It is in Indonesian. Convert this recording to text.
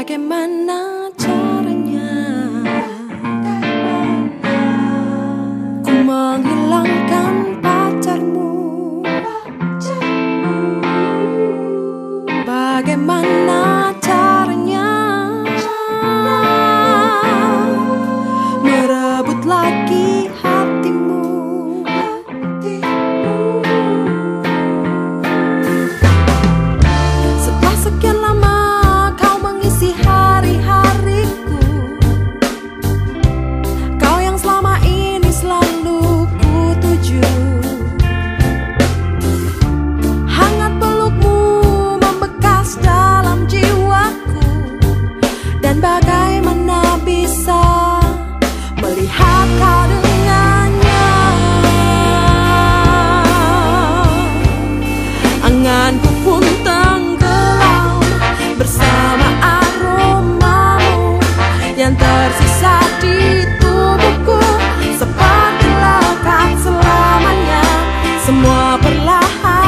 소중하게 만나자. tersisa di tubuhku. Seperti lekat selamanya Semua perlahan.